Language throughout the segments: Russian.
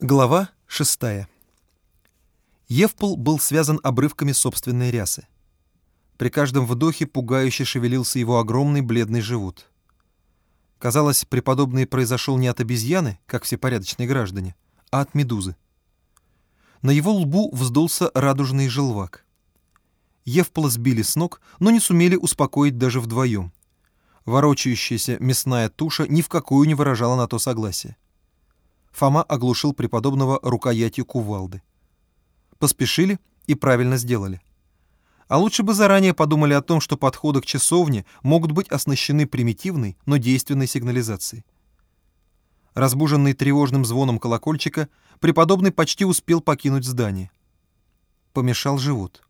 Глава шестая. Евпол был связан обрывками собственной рясы. При каждом вдохе пугающе шевелился его огромный бледный живот. Казалось, преподобный произошел не от обезьяны, как все порядочные граждане, а от медузы. На его лбу вздулся радужный желвак. Евпола сбили с ног, но не сумели успокоить даже вдвоем. Ворочающаяся мясная туша ни в какую не выражала на то согласия. Фома оглушил преподобного рукоятью кувалды. Поспешили и правильно сделали. А лучше бы заранее подумали о том, что подходы к часовне могут быть оснащены примитивной, но действенной сигнализацией. Разбуженный тревожным звоном колокольчика, преподобный почти успел покинуть здание. Помешал живот.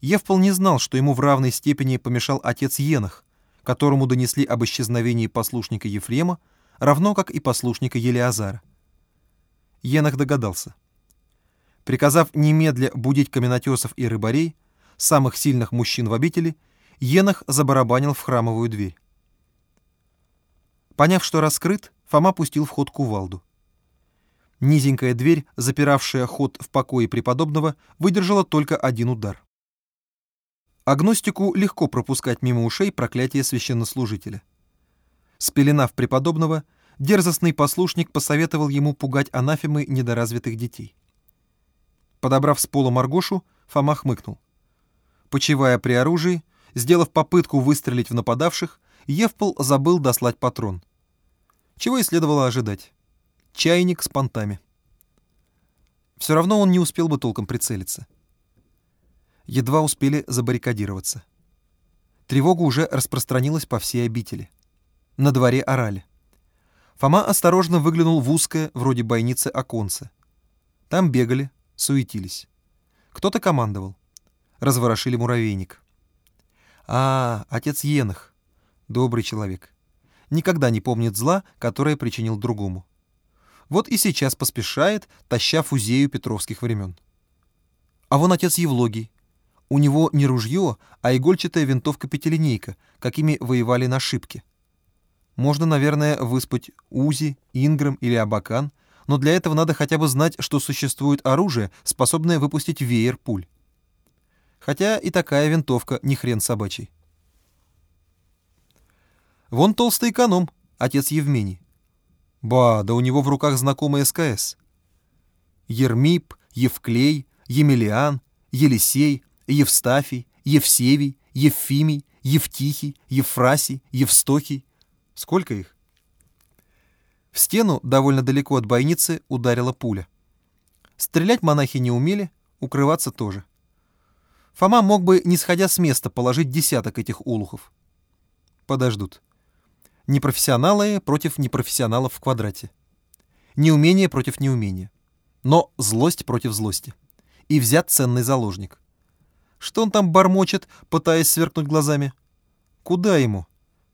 Я вполне знал, что ему в равной степени помешал отец Енах, которому донесли об исчезновении послушника Ефрема, равно как и послушника Елиазара. Енах догадался. Приказав немедля будить каменотесов и рыбарей, самых сильных мужчин в обители, Енах забарабанил в храмовую дверь. Поняв, что раскрыт, Фома пустил в ход кувалду. Низенькая дверь, запиравшая ход в покое преподобного, выдержала только один удар. Агностику легко пропускать мимо ушей проклятие священнослужителя. Спеленав преподобного, дерзостный послушник посоветовал ему пугать анафемы недоразвитых детей. Подобрав с пола Маргошу, Фома хмыкнул. Почивая при оружии, сделав попытку выстрелить в нападавших, Евпол забыл дослать патрон. Чего и следовало ожидать. Чайник с понтами. Все равно он не успел бы толком прицелиться. Едва успели забаррикадироваться. Тревога уже распространилась по всей обители. На дворе орали. Фома осторожно выглянул в узкое, вроде бойницы, оконце. Там бегали, суетились. Кто-то командовал. Разворошили муравейник. А, отец Енах. Добрый человек. Никогда не помнит зла, которое причинил другому. Вот и сейчас поспешает, таща фузею петровских времен. А вон отец Евлогий. У него не ружье, а игольчатая винтовка-пятилинейка, какими воевали на шибке. Можно, наверное, выспать Узи, Инграм или Абакан, но для этого надо хотя бы знать, что существует оружие, способное выпустить веер пуль. Хотя и такая винтовка не хрен собачий. Вон толстый эконом, отец Евмений. Ба, да у него в руках знакомый СКС. Ермип, Евклей, Емелиан, Елисей, Евстафий, Евсевий, Евфимий, Евтихий, Евфрасий, Евстохий, Сколько их? В стену, довольно далеко от бойницы, ударила пуля. Стрелять монахи не умели, укрываться тоже. Фома мог бы, не сходя с места, положить десяток этих улухов. Подождут. Непрофессионалы против непрофессионалов в квадрате. Неумение против неумения. Но злость против злости. И взят ценный заложник. Что он там бормочет, пытаясь сверкнуть глазами? Куда ему?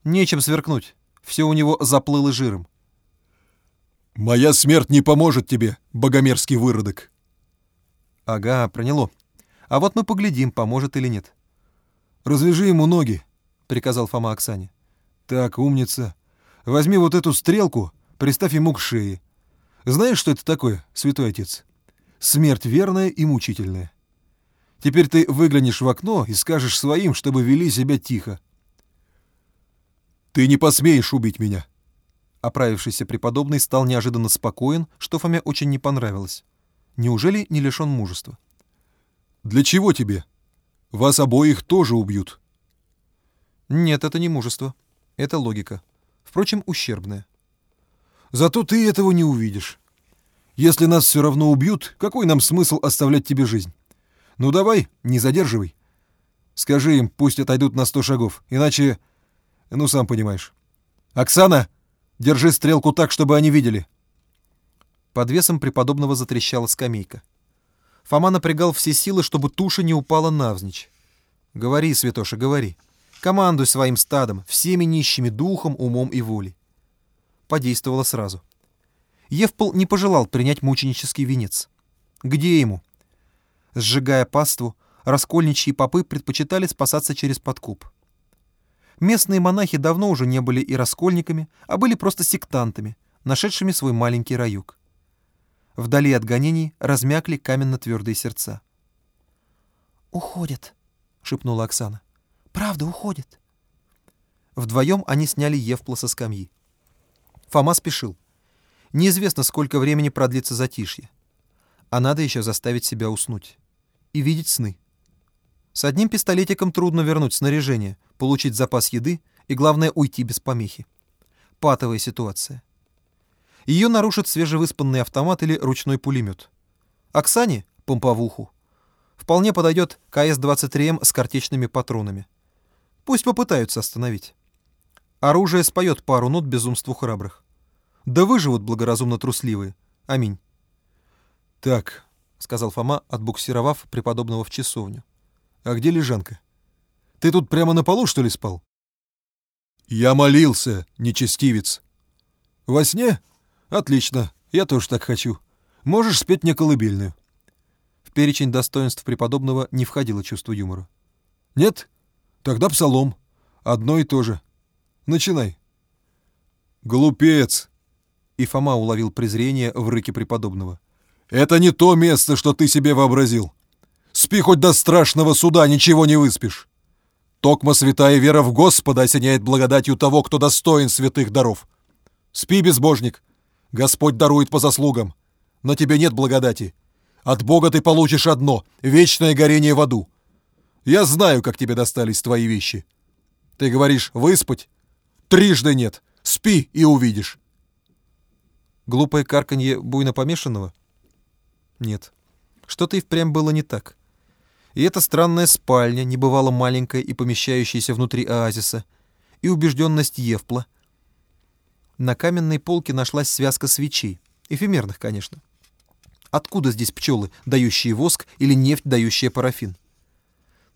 Нечем сверкнуть все у него заплыло жиром. «Моя смерть не поможет тебе, богомерзкий выродок!» «Ага, проняло. А вот мы поглядим, поможет или нет». «Развяжи ему ноги», — приказал Фома Оксане. «Так, умница. Возьми вот эту стрелку, приставь ему к шее. Знаешь, что это такое, святой отец? Смерть верная и мучительная. Теперь ты выглянешь в окно и скажешь своим, чтобы вели себя тихо. «Ты не посмеешь убить меня!» Оправившийся преподобный стал неожиданно спокоен, что Фоме очень не понравилось. Неужели не лишен мужества? «Для чего тебе? Вас обоих тоже убьют». «Нет, это не мужество. Это логика. Впрочем, ущербная». «Зато ты этого не увидишь. Если нас все равно убьют, какой нам смысл оставлять тебе жизнь? Ну давай, не задерживай. Скажи им, пусть отойдут на сто шагов, иначе ну, сам понимаешь. «Оксана, держи стрелку так, чтобы они видели!» Под весом преподобного затрещала скамейка. Фома напрягал все силы, чтобы туша не упала навзничь. «Говори, святоша, говори. Командуй своим стадом, всеми нищими духом, умом и волей». Подействовало сразу. Евпол не пожелал принять мученический венец. Где ему? Сжигая паству, раскольничьи попы предпочитали спасаться через подкуп. Местные монахи давно уже не были и раскольниками, а были просто сектантами, нашедшими свой маленький раюк. Вдали от гонений размякли каменно-твердые сердца. «Уходит», — шепнула Оксана. «Правда, уходит». Вдвоем они сняли Евпла со скамьи. Фома спешил. Неизвестно, сколько времени продлится затишье. А надо еще заставить себя уснуть. И видеть сны. С одним пистолетиком трудно вернуть снаряжение, получить запас еды и, главное, уйти без помехи. Патовая ситуация. Ее нарушит свежевыспанный автомат или ручной пулемет. Оксане — помповуху. Вполне подойдет КС-23М с картечными патронами. Пусть попытаются остановить. Оружие споет пару нот безумству храбрых. Да выживут благоразумно трусливые. Аминь. «Так», — сказал Фома, отбуксировав преподобного в часовню. «А где лежанка? Ты тут прямо на полу, что ли, спал?» «Я молился, нечестивец». «Во сне? Отлично, я тоже так хочу. Можешь спеть мне колыбельную». В перечень достоинств преподобного не входило чувство юмора. «Нет? Тогда псалом. Одно и то же. Начинай». «Глупец!» И Фома уловил презрение в рыке преподобного. «Это не то место, что ты себе вообразил. Спи хоть до страшного суда, ничего не выспишь. Токма святая вера в Господа осеняет благодатью того, кто достоин святых даров. Спи, безбожник. Господь дарует по заслугам. Но тебе нет благодати. От Бога ты получишь одно — вечное горение в аду. Я знаю, как тебе достались твои вещи. Ты говоришь «выспать»? Трижды нет. Спи и увидишь. Глупое карканье буйно помешанного? Нет. Что-то и впрямь было не так. И эта странная спальня, небывало маленькая и помещающаяся внутри оазиса, и убежденность Евпла. На каменной полке нашлась связка свечей, эфемерных, конечно. Откуда здесь пчелы, дающие воск, или нефть, дающая парафин?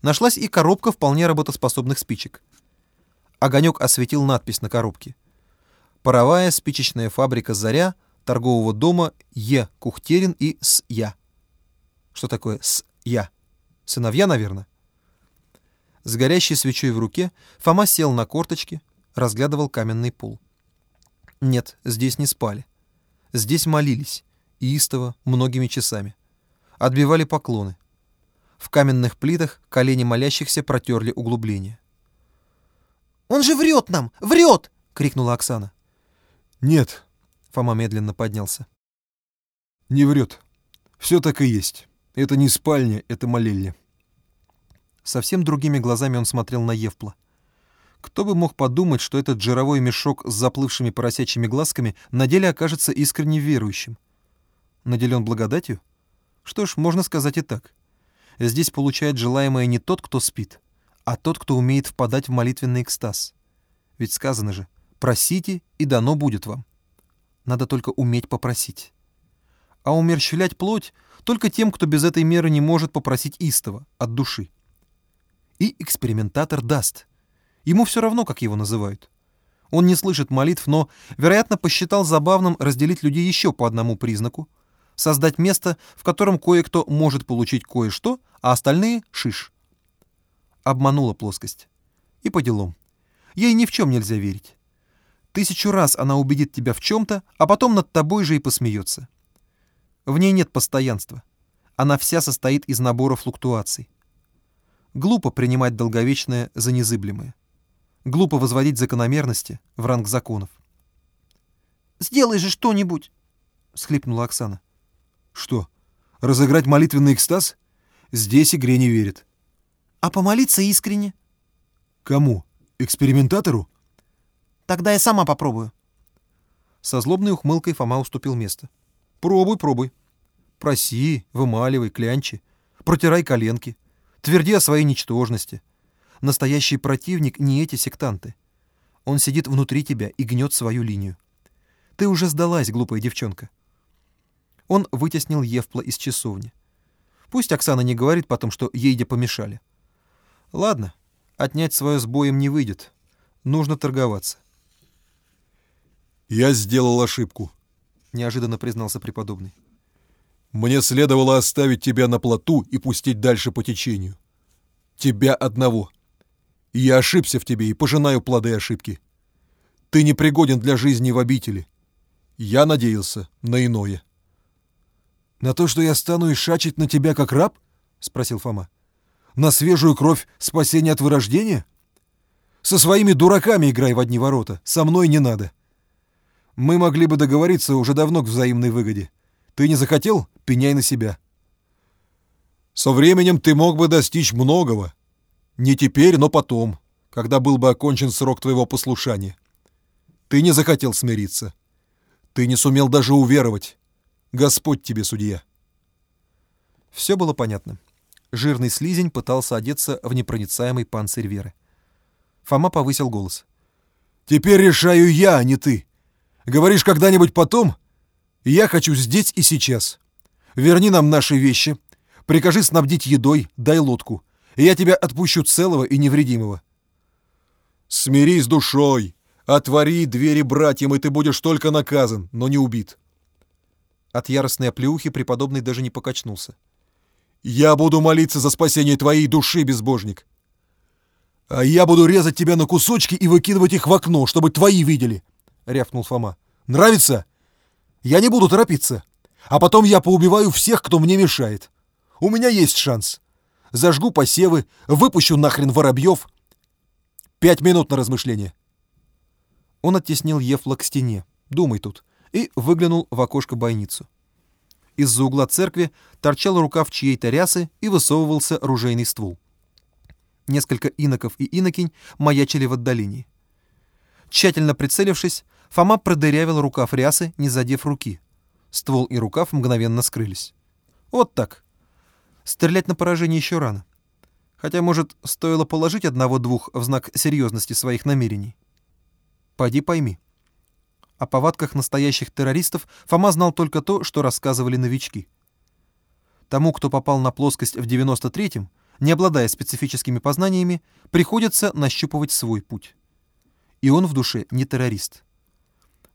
Нашлась и коробка вполне работоспособных спичек. Огонек осветил надпись на коробке. Паровая спичечная фабрика «Заря» торгового дома Е. Кухтерин и С.Я. Что такое С.Я? Сыновья, наверное. С горящей свечой в руке Фома сел на корточки, разглядывал каменный пол. Нет, здесь не спали. Здесь молились, истово, многими часами. Отбивали поклоны. В каменных плитах колени молящихся протерли углубления. «Он же врет нам! Врет!» — крикнула Оксана. «Нет», — Фома медленно поднялся. «Не врет. Все так и есть. Это не спальня, это молельня. Совсем другими глазами он смотрел на Евпла. Кто бы мог подумать, что этот жировой мешок с заплывшими поросячьими глазками на деле окажется искренне верующим. Наделен благодатью? Что ж, можно сказать и так. Здесь получает желаемое не тот, кто спит, а тот, кто умеет впадать в молитвенный экстаз. Ведь сказано же, просите, и дано будет вам. Надо только уметь попросить. А умерщвлять плоть только тем, кто без этой меры не может попросить истово, от души. И экспериментатор даст. Ему все равно, как его называют. Он не слышит молитв, но, вероятно, посчитал забавным разделить людей еще по одному признаку, создать место, в котором кое-кто может получить кое-что, а остальные — шиш. Обманула плоскость. И по делам. Ей ни в чем нельзя верить. Тысячу раз она убедит тебя в чем-то, а потом над тобой же и посмеется. В ней нет постоянства. Она вся состоит из набора флуктуаций. Глупо принимать долговечное за незыблемое. Глупо возводить закономерности в ранг законов. «Сделай же что-нибудь!» — схлипнула Оксана. «Что, разыграть молитвенный экстаз? Здесь игре не верит». «А помолиться искренне?» «Кому? Экспериментатору?» «Тогда я сама попробую». Со злобной ухмылкой Фома уступил место. Пробуй, пробуй. Проси, вымаливай, клянчи. Протирай коленки. Тверди о своей ничтожности. Настоящий противник не эти сектанты. Он сидит внутри тебя и гнет свою линию. Ты уже сдалась, глупая девчонка. Он вытеснил Евпла из часовни. Пусть Оксана не говорит потом, что ей где помешали. Ладно, отнять свое с боем не выйдет. Нужно торговаться. «Я сделал ошибку», — неожиданно признался преподобный. «Мне следовало оставить тебя на плоту и пустить дальше по течению. Тебя одного. я ошибся в тебе и пожинаю плоды ошибки. Ты не пригоден для жизни в обители. Я надеялся на иное». На то, что я стану ишачить на тебя как раб? Спросил Фома. На свежую кровь спасения от вырождения? Со своими дураками играй в одни ворота, со мной не надо. Мы могли бы договориться уже давно к взаимной выгоде. Ты не захотел? Пеняй на себя. Со временем ты мог бы достичь многого. Не теперь, но потом, когда был бы окончен срок твоего послушания. Ты не захотел смириться. Ты не сумел даже уверовать. Господь тебе судья. Все было понятно. Жирный слизень пытался одеться в непроницаемый панцирь Веры. Фома повысил голос. «Теперь решаю я, а не ты. Говоришь когда-нибудь потом? Я хочу здесь и сейчас. Верни нам наши вещи, прикажи снабдить едой, дай лодку, и я тебя отпущу целого и невредимого». «Смирись душой, отвори двери братьям, и ты будешь только наказан, но не убит». От яростной оплеухи преподобный даже не покачнулся. «Я буду молиться за спасение твоей души, безбожник. А я буду резать тебя на кусочки и выкидывать их в окно, чтобы твои видели», — рявкнул Фома. «Нравится? Я не буду торопиться. А потом я поубиваю всех, кто мне мешает. У меня есть шанс. Зажгу посевы, выпущу нахрен воробьев. Пять минут на размышление». Он оттеснил Ефла к стене. Думай тут и выглянул в окошко бойницу. Из-за угла церкви торчал рукав чьей-то рясы и высовывался ружейный ствол. Несколько иноков и инокинь маячили в отдалении. Тщательно прицелившись, Фома продырявил рукав рясы, не задев руки. Ствол и рукав мгновенно скрылись. Вот так. Стрелять на поражение еще рано. Хотя, может, стоило положить одного-двух в знак серьезности своих намерений. Пойди пойми. О повадках настоящих террористов Фома знал только то, что рассказывали новички. Тому, кто попал на плоскость в 93-м, не обладая специфическими познаниями, приходится нащупывать свой путь. И он в душе не террорист.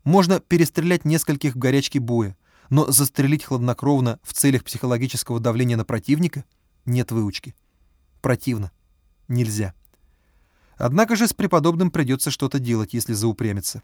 Можно перестрелять нескольких в горячке боя, но застрелить хладнокровно в целях психологического давления на противника нет выучки. Противно. Нельзя. Однако же с преподобным придется что-то делать, если заупрямится.